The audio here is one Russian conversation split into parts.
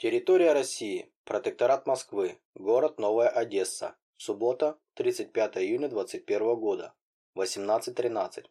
Территория России. Протекторат Москвы. Город Новая Одесса. Суббота, 35 июня 21 года. 18.13.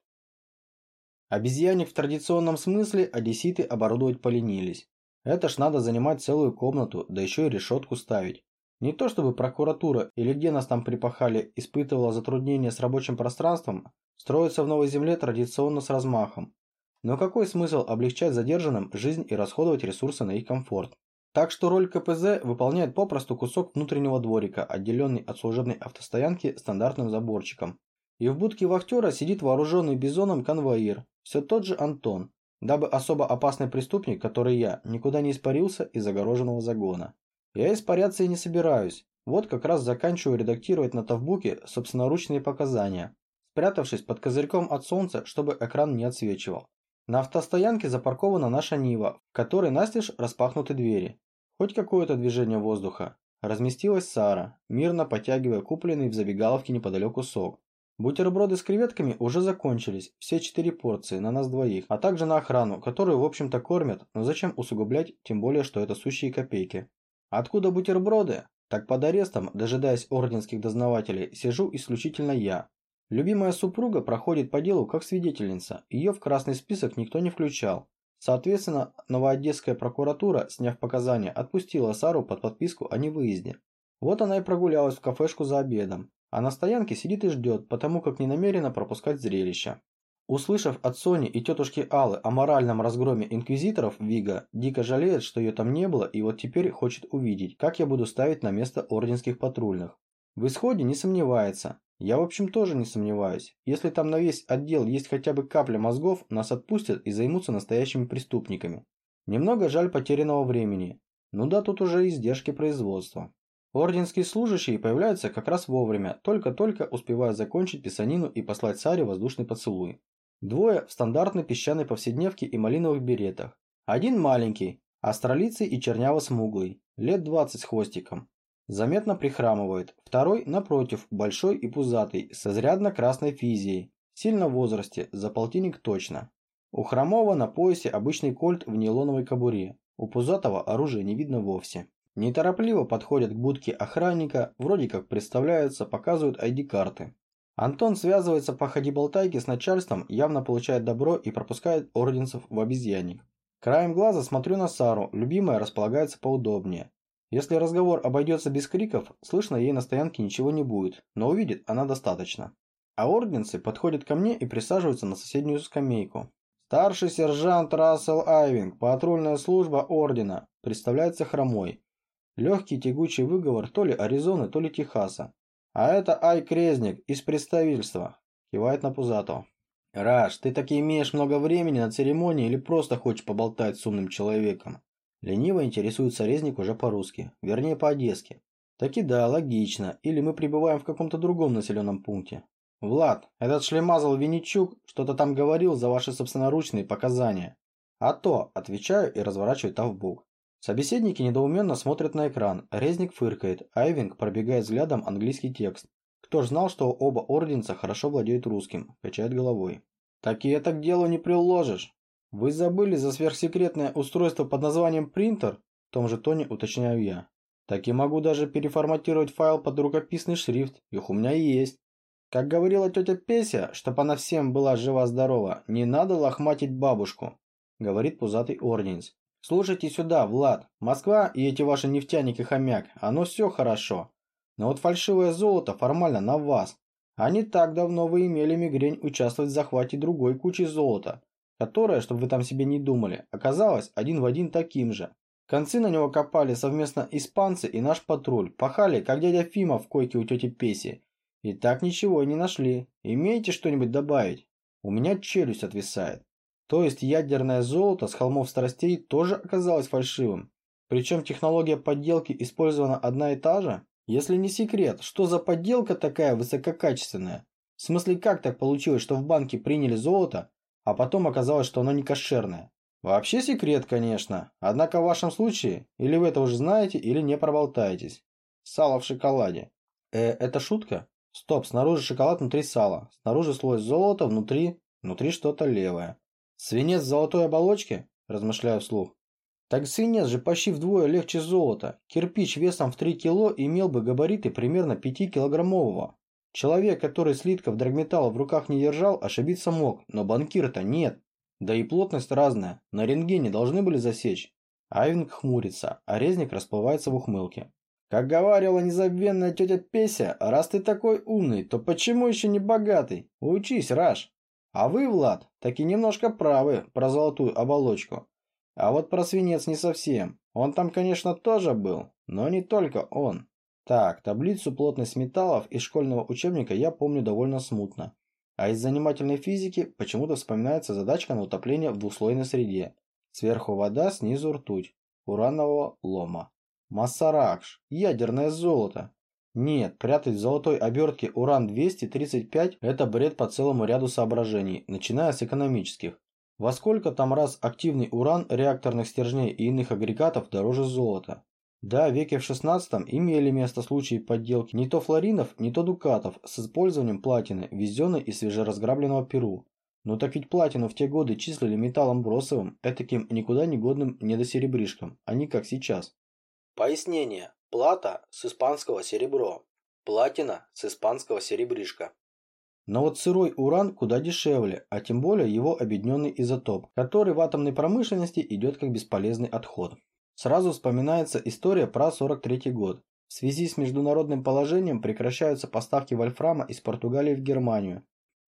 Обезьянник в традиционном смысле одесситы оборудовать поленились. Это ж надо занимать целую комнату, да еще и решетку ставить. Не то чтобы прокуратура или где нас там припахали испытывала затруднения с рабочим пространством, строиться в новой земле традиционно с размахом. Но какой смысл облегчать задержанным жизнь и расходовать ресурсы на их комфорт? Так что роль КПЗ выполняет попросту кусок внутреннего дворика, отделенный от служебной автостоянки стандартным заборчиком. И в будке вахтера сидит вооруженный бизоном конвоир, все тот же Антон, дабы особо опасный преступник, который я, никуда не испарился из огороженного загона. Я испаряться и не собираюсь. Вот как раз заканчиваю редактировать на тавбуке собственноручные показания, спрятавшись под козырьком от солнца, чтобы экран не отсвечивал. На автостоянке запаркована наша Нива, в которой настежь распахнуты двери. Хоть какое-то движение воздуха. Разместилась Сара, мирно потягивая купленный в забегаловке неподалеку сок. Бутерброды с креветками уже закончились, все четыре порции, на нас двоих, а также на охрану, которую в общем-то кормят, но зачем усугублять, тем более, что это сущие копейки. Откуда бутерброды? Так под арестом, дожидаясь орденских дознавателей, сижу исключительно я, Любимая супруга проходит по делу как свидетельница, ее в красный список никто не включал. Соответственно, Новоодесская прокуратура, сняв показания, отпустила Сару под подписку о невыезде. Вот она и прогулялась в кафешку за обедом, а на стоянке сидит и ждет, потому как не намерена пропускать зрелище. Услышав от Сони и тетушки Аллы о моральном разгроме инквизиторов Вига, дико жалеет, что ее там не было и вот теперь хочет увидеть, как я буду ставить на место орденских патрульных. В исходе не сомневается, я в общем тоже не сомневаюсь. Если там на весь отдел есть хотя бы капля мозгов, нас отпустят и займутся настоящими преступниками. Немного жаль потерянного времени. Ну да, тут уже издержки производства. Орденские служащие появляются как раз вовремя, только-только успевая закончить писанину и послать Саре воздушный поцелуй. Двое в стандартной песчаной повседневке и малиновых беретах. Один маленький, астролицый и черняво-смуглый, лет 20 с хвостиком. Заметно прихрамывает. Второй, напротив, большой и пузатый, с изрядно красной физией. Сильно в возрасте, за полтинник точно. У хромого на поясе обычный кольт в нейлоновой кобуре. У пузатого оружия не видно вовсе. Неторопливо подходят к будке охранника, вроде как представляются, показывают ID-карты. Антон связывается по ходи-болтайке с начальством, явно получает добро и пропускает орденцев в обезьянник. Краем глаза смотрю на Сару, любимая располагается поудобнее. Если разговор обойдется без криков, слышно ей на стоянке ничего не будет, но увидит она достаточно. А орденцы подходят ко мне и присаживаются на соседнюю скамейку. Старший сержант Рассел Айвинг, патрульная служба ордена, представляется хромой. Легкий тягучий выговор то ли Аризоны, то ли Техаса. А это Ай Крезник из представительства, кивает на Пузатого. Раш, ты таки имеешь много времени на церемонии или просто хочешь поболтать с умным человеком? Лениво интересуется резник уже по-русски, вернее по-одесски. Таки да, логично. Или мы пребываем в каком-то другом населенном пункте. Влад, этот шлемазл Винничук что-то там говорил за ваши собственноручные показания. А то, отвечаю и разворачиваю тавбук. Собеседники недоуменно смотрят на экран, резник фыркает, Айвинг пробегает взглядом английский текст. Кто ж знал, что оба орденца хорошо владеют русским, качает головой. Так и это к делу не приложишь. Вы забыли за сверхсекретное устройство под названием принтер? В том же тоне уточняю я. Так и могу даже переформатировать файл под рукописный шрифт, их у меня есть. Как говорила тетя Песя, чтоб она всем была жива-здорова, не надо лохматить бабушку, говорит пузатый орденец. Слушайте сюда, Влад, Москва и эти ваши нефтяники хомяк, оно все хорошо. Но вот фальшивое золото формально на вас. А не так давно вы имели мигрень участвовать в захвате другой кучи золота, которое, чтобы вы там себе не думали, оказалось один в один таким же. Концы на него копали совместно испанцы и наш патруль, пахали, как дядя Фима в койке у тети Песи. И так ничего и не нашли. Имеете что-нибудь добавить? У меня челюсть отвисает. То есть ядерное золото с холмов страстей тоже оказалось фальшивым. Причем технология подделки использована одна и та же? Если не секрет, что за подделка такая высококачественная? В смысле, как так получилось, что в банке приняли золото, а потом оказалось, что оно не кошерное. Вообще секрет, конечно, однако в вашем случае или вы это уже знаете, или не проболтаетесь. Сало в шоколаде. Э, это шутка? Стоп, снаружи шоколад, внутри сало. Снаружи слой золота, внутри... внутри что-то левое. Свинец в золотой оболочке? Размышляю вслух. Так свинец же почти вдвое легче золота. Кирпич весом в 3 кило имел бы габариты примерно 5-килограммового. Человек, который слитков драгметалла в руках не держал, ошибиться мог, но банкир-то нет. Да и плотность разная, на рентгене должны были засечь. Айвинг хмурится, а резник расплывается в ухмылке. Как говорила незабвенная тетя Песя, раз ты такой умный, то почему еще не богатый? Учись, Раш. А вы, Влад, таки немножко правы про золотую оболочку. А вот про свинец не совсем. Он там, конечно, тоже был, но не только он. Так, таблицу плотность металлов из школьного учебника я помню довольно смутно. А из занимательной физики почему-то вспоминается задачка на утопление в двуслойной среде. Сверху вода, снизу ртуть. Уранового лома. Массаракш. Ядерное золото. Нет, прятать в золотой обертке уран-235 – это бред по целому ряду соображений, начиная с экономических. Во сколько там раз активный уран реакторных стержней и иных агрегатов дороже золота? Да, в веке в 16 имели место случаи подделки не то флоринов, не то дукатов с использованием платины, везенной из свежеразграбленного Перу. Но так ведь платину в те годы числили металлом бросовым, этаким никуда не годным недосеребришком, а не как сейчас. Пояснение. Плата с испанского серебро. Платина с испанского серебришка. Но вот сырой уран куда дешевле, а тем более его объединенный изотоп, который в атомной промышленности идет как бесполезный отход. Сразу вспоминается история про 43 год. В связи с международным положением прекращаются поставки вольфрама из Португалии в Германию.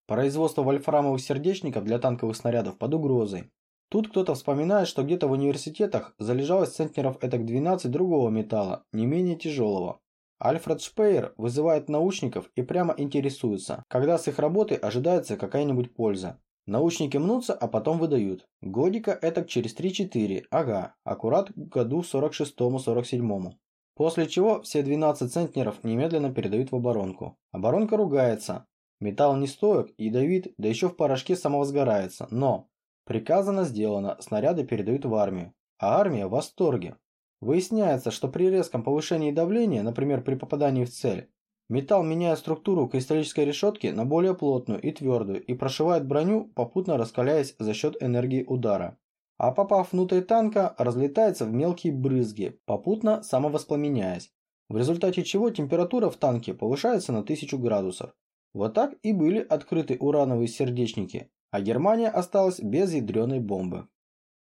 Производство вольфрамовых сердечников для танковых снарядов под угрозой. Тут кто-то вспоминает, что где-то в университетах залежалось центнеров этак 12 другого металла, не менее тяжелого. Альфред Шпеер вызывает научников и прямо интересуется, когда с их работы ожидается какая-нибудь польза. Научники мнутся, а потом выдают. Годика этак через 3-4, ага, аккурат к году 46-47. После чего все 12 центнеров немедленно передают в оборонку. Оборонка ругается. Металл не стоек, ядовит, да еще в порошке самовозгорается. Но приказано сделано, снаряды передают в армию. А армия в восторге. Выясняется, что при резком повышении давления, например при попадании в цель, Металл меняет структуру кристаллической решетки на более плотную и твердую и прошивает броню, попутно раскаляясь за счет энергии удара. А попав внутрь танка, разлетается в мелкие брызги, попутно самовоспламеняясь. В результате чего температура в танке повышается на 1000 градусов. Вот так и были открыты урановые сердечники, а Германия осталась без ядреной бомбы.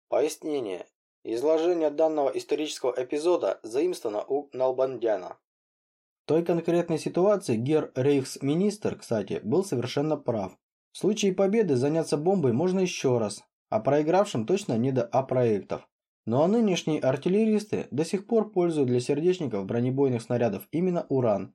Пояснение. Изложение данного исторического эпизода заимствовано у Налбандяна. Той конкретной ситуации Гер Рейхсминистр, кстати, был совершенно прав. В случае победы заняться бомбой можно еще раз, а проигравшим точно не до А-проектов. Ну а нынешние артиллеристы до сих пор пользуют для сердечников бронебойных снарядов именно уран.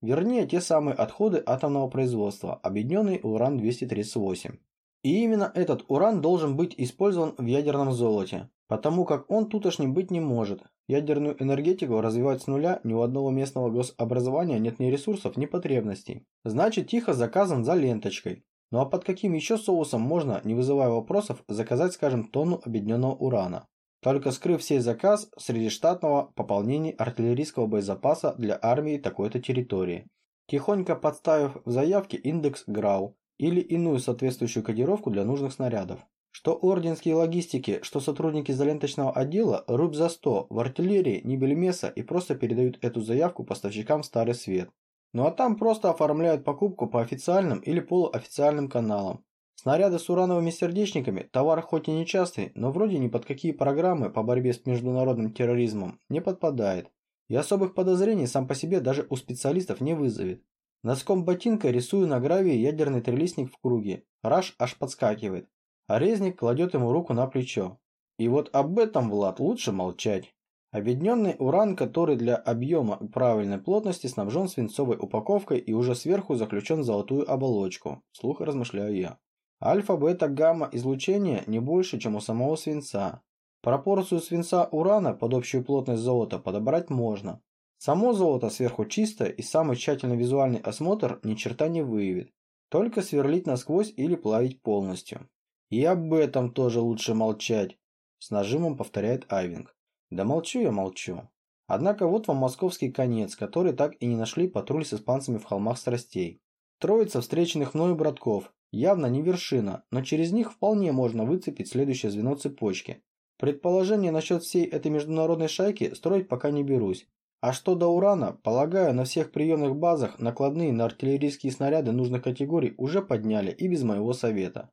Вернее, те самые отходы атомного производства, объединенный уран-238. И именно этот уран должен быть использован в ядерном золоте, потому как он тутошним быть не может. Ядерную энергетику развивать с нуля ни у одного местного гособразования нет ни ресурсов, ни потребностей. Значит, тихо заказан за ленточкой. Ну а под каким еще соусом можно, не вызывая вопросов, заказать, скажем, тонну объединенного урана? Только скрыв сей заказ среди штатного пополнения артиллерийского боезапаса для армии такой-то территории. Тихонько подставив в заявке индекс ГРАУ или иную соответствующую кодировку для нужных снарядов. Что орденские логистики, что сотрудники заленточного отдела рубь за 100 в артиллерии, ни бельмеса и просто передают эту заявку поставщикам в Старый Свет. Ну а там просто оформляют покупку по официальным или полуофициальным каналам. Снаряды с урановыми сердечниками – товар хоть и нечастый, но вроде ни под какие программы по борьбе с международным терроризмом не подпадает. И особых подозрений сам по себе даже у специалистов не вызовет. Носком ботинка рисую на гравии ядерный трелистник в круге. Раш аж подскакивает а резник кладет ему руку на плечо. И вот об этом, Влад, лучше молчать. Объединенный уран, который для объема правильной плотности снабжен свинцовой упаковкой и уже сверху заключен в золотую оболочку, слух размышляю я. Альфа, бета, гамма излучение не больше, чем у самого свинца. Пропорцию свинца-урана под общую плотность золота подобрать можно. Само золото сверху чистое и самый тщательный визуальный осмотр ни черта не выявит. Только сверлить насквозь или плавить полностью. И об этом тоже лучше молчать, с нажимом повторяет Айвинг. Да молчу я молчу. Однако вот вам московский конец, который так и не нашли патруль с испанцами в холмах страстей. Троица встреченных мною братков. Явно не вершина, но через них вполне можно выцепить следующее звено цепочки. Предположение насчет всей этой международной шайки строить пока не берусь. А что до урана, полагаю, на всех приемных базах накладные на артиллерийские снаряды нужных категорий уже подняли и без моего совета.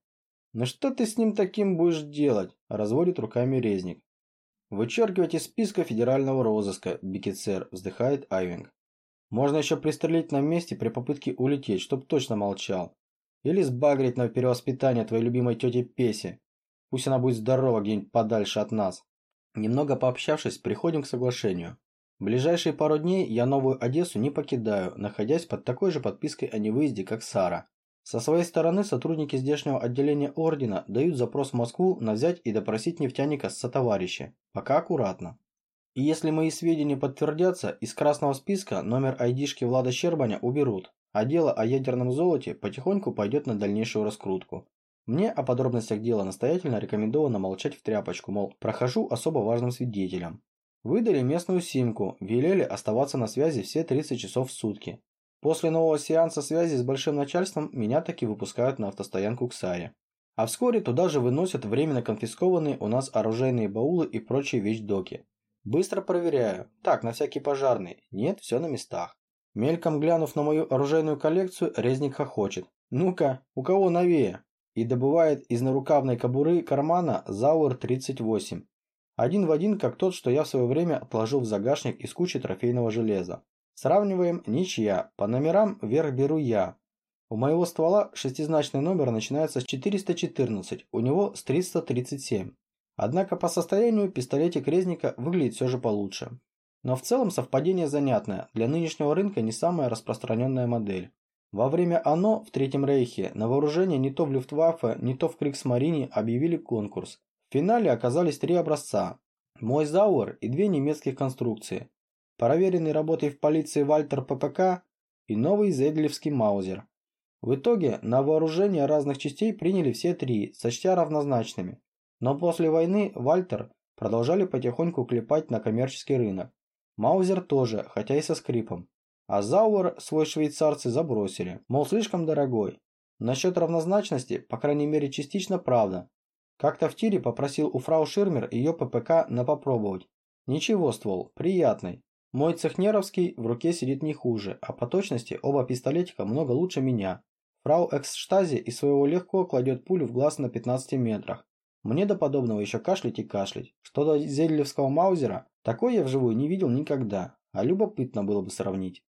«Ну что ты с ним таким будешь делать?» – разводит руками резник. «Вычеркивать из списка федерального розыска, Бикетсер», – вздыхает Айвинг. «Можно еще пристрелить на месте при попытке улететь, чтоб точно молчал. Или сбагрить на перевоспитание твоей любимой тети Песи. Пусть она будет здорова где-нибудь подальше от нас». Немного пообщавшись, приходим к соглашению. В ближайшие пару дней я Новую Одессу не покидаю, находясь под такой же подпиской о невыезде, как Сара. Со своей стороны сотрудники здешнего отделения Ордена дают запрос в Москву на взять и допросить нефтяника с сотоварища. Пока аккуратно. И если мои сведения подтвердятся, из красного списка номер айдишки Влада Щербаня уберут, а дело о ядерном золоте потихоньку пойдет на дальнейшую раскрутку. Мне о подробностях дела настоятельно рекомендовано молчать в тряпочку, мол, прохожу особо важным свидетелем. Выдали местную симку, велели оставаться на связи все 30 часов в сутки. После нового сеанса связи с большим начальством меня таки выпускают на автостоянку к Саре. А вскоре туда же выносят временно конфискованные у нас оружейные баулы и прочие вещдоки. Быстро проверяю. Так, на всякий пожарный. Нет, все на местах. Мельком глянув на мою оружейную коллекцию, резник хохочет. Ну-ка, у кого новее? И добывает из нарукавной кобуры кармана Зауэр 38 один в один, как тот, что я в свое время отложил в загашник из кучи трофейного железа. Сравниваем ничья. По номерам вверх беру я. У моего ствола шестизначный номер начинается с 414, у него с 337. Однако по состоянию пистолетик резника выглядит все же получше. Но в целом совпадение занятное, для нынешнего рынка не самая распространенная модель. Во время ОНО в Третьем Рейхе на вооружение не то в Люфтваффе, не то в Криксмарине объявили конкурс, в финале оказались три образца. Мой Зауэр и две немецких конструкции. Проверенный работой в полиции Вальтер ППК и новый Зедлевский Маузер. В итоге на вооружение разных частей приняли все три, сочтя равнозначными. Но после войны Вальтер продолжали потихоньку клепать на коммерческий рынок. Маузер тоже, хотя и со скрипом. А Зауэр свой швейцарцы забросили, мол слишком дорогой. Насчет равнозначности, по крайней мере частично правда, как-то в тире попросил у фрау Ширмер ее ППК на попробовать. Ничего, ствол, приятный. Мой цехнеровский в руке сидит не хуже, а по точности оба пистолетика много лучше меня. Фрау Эксштази из своего легко кладет пулю в глаз на 15 метрах. Мне до подобного еще кашлять и кашлять. Что до зельлевского маузера, такой я вживую не видел никогда, а любопытно было бы сравнить.